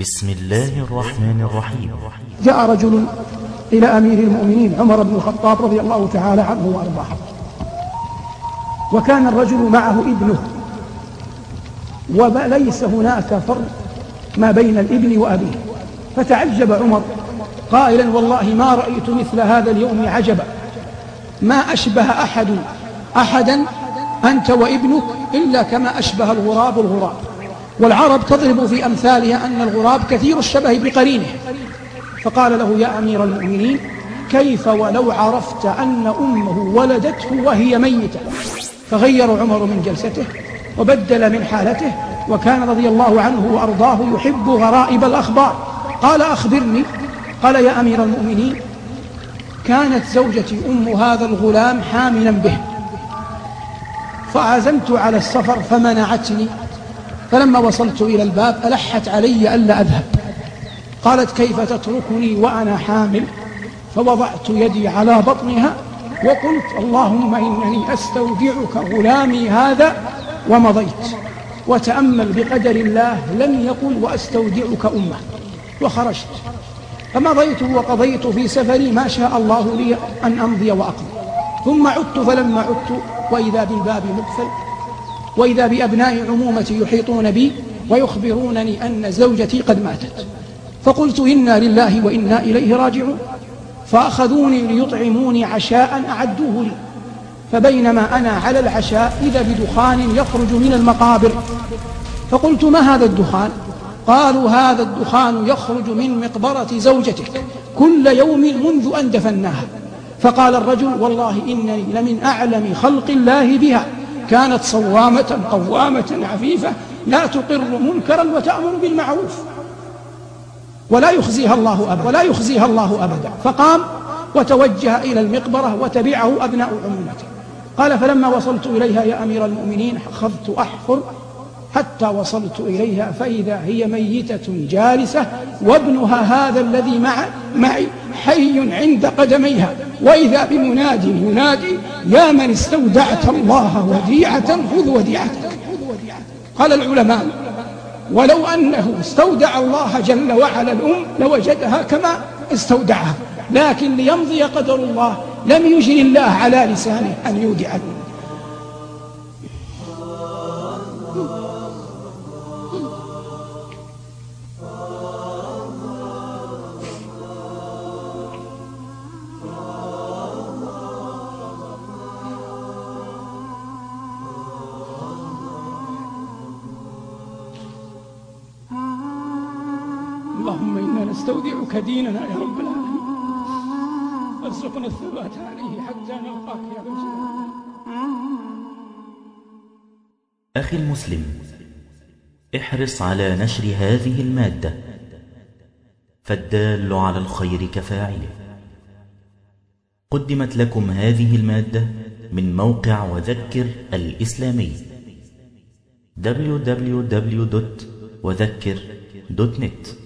بسم الله الرحمن الرحيم. جاء رجل إلى أمير المؤمنين عمر بن الخطاب رضي الله تعالى عنه وأرضاه. وكان الرجل معه ابنه. وليس هناك فرق ما بين الابن وأبيه. فتعجب عمر. قائلا والله ما رأيت مثل هذا اليوم عجبا. ما أشبه أحد أحدا أنت وابنك إلا كما أشبه الغراب الغراب. والعرب تضرب في أمثالها أن الغراب كثير الشبه بقرينه. فقال له يا أمير المؤمنين كيف ولو عرفت أن أمه ولدته وهي ميتة؟ فغير عمر من جلسته وبدل من حالته وكان رضي الله عنه وأرضاه يحب غرائب الأخبار. قال أخبرني. قال يا أمير المؤمنين كانت زوجتي أم هذا الغلام حاملا به. فعزمت على السفر فمنعتني. فلما وصلت إلى الباب ألحت علي ألا أذهب. قالت كيف تتركني وأنا حامل؟ فوضعت يدي على بطنها وقلت اللهم إنني أستودعك غلامي هذا ومضيت. وتأمل بقدر الله لم يقل وأستودعك أمة. وخرجت. فمضيت وقضيت في سفري ما شاء الله لي أن أمضي وأقضي. ثم عدت فلما عدت وإذا بالباب مقفل وإذا بأبناء عمومتي يحيطون بي ويخبرونني أن زوجتي قد ماتت. فقلت إنا لله وإنا إليه راجعون. فأخذوني ليطعموني عشاء أعدوه لي فبينما أنا على العشاء إذا بدخان يخرج من المقابر. فقلت ما هذا الدخان؟ قالوا هذا الدخان يخرج من مقبرة زوجتك كل يوم منذ أن دفناها. فقال الرجل والله إنني لمن أعلم خلق الله بها. كانت صوامة قوامة عفيفة لا تقر منكرا وتأمر بالمعروف. ولا يخزيها الله أبدا. ولا يخزيها الله أبدا. فقام وتوجه إلى المقبرة وتبعه أبناء عمومته قال فلما وصلت إليها يا أمير المؤمنين أخذت أحفر حتى وصلت إليها فإذا هي ميتة جالسة وابنها هذا الذي مع معي حي عند قدميها. وإذا بمناد ينادي يا من استودعت الله وديعة خذ وديعتك. قال العلماء ولو أنه استودع الله جل وعلا الأم لوجدها كما استودعها لكن ليمضي قدر الله لم يجر الله على لسانه أن يودع الأم نستودعك ديننا يا رب العالمين. وارزقنا الثبات عليه حتى نلقاك يا رب أخي المسلم احرص على نشر هذه المادة فالدال على الخير كفاعله. قدمت لكم هذه المادة من موقع وذكر الإسلامي www.وذكر.net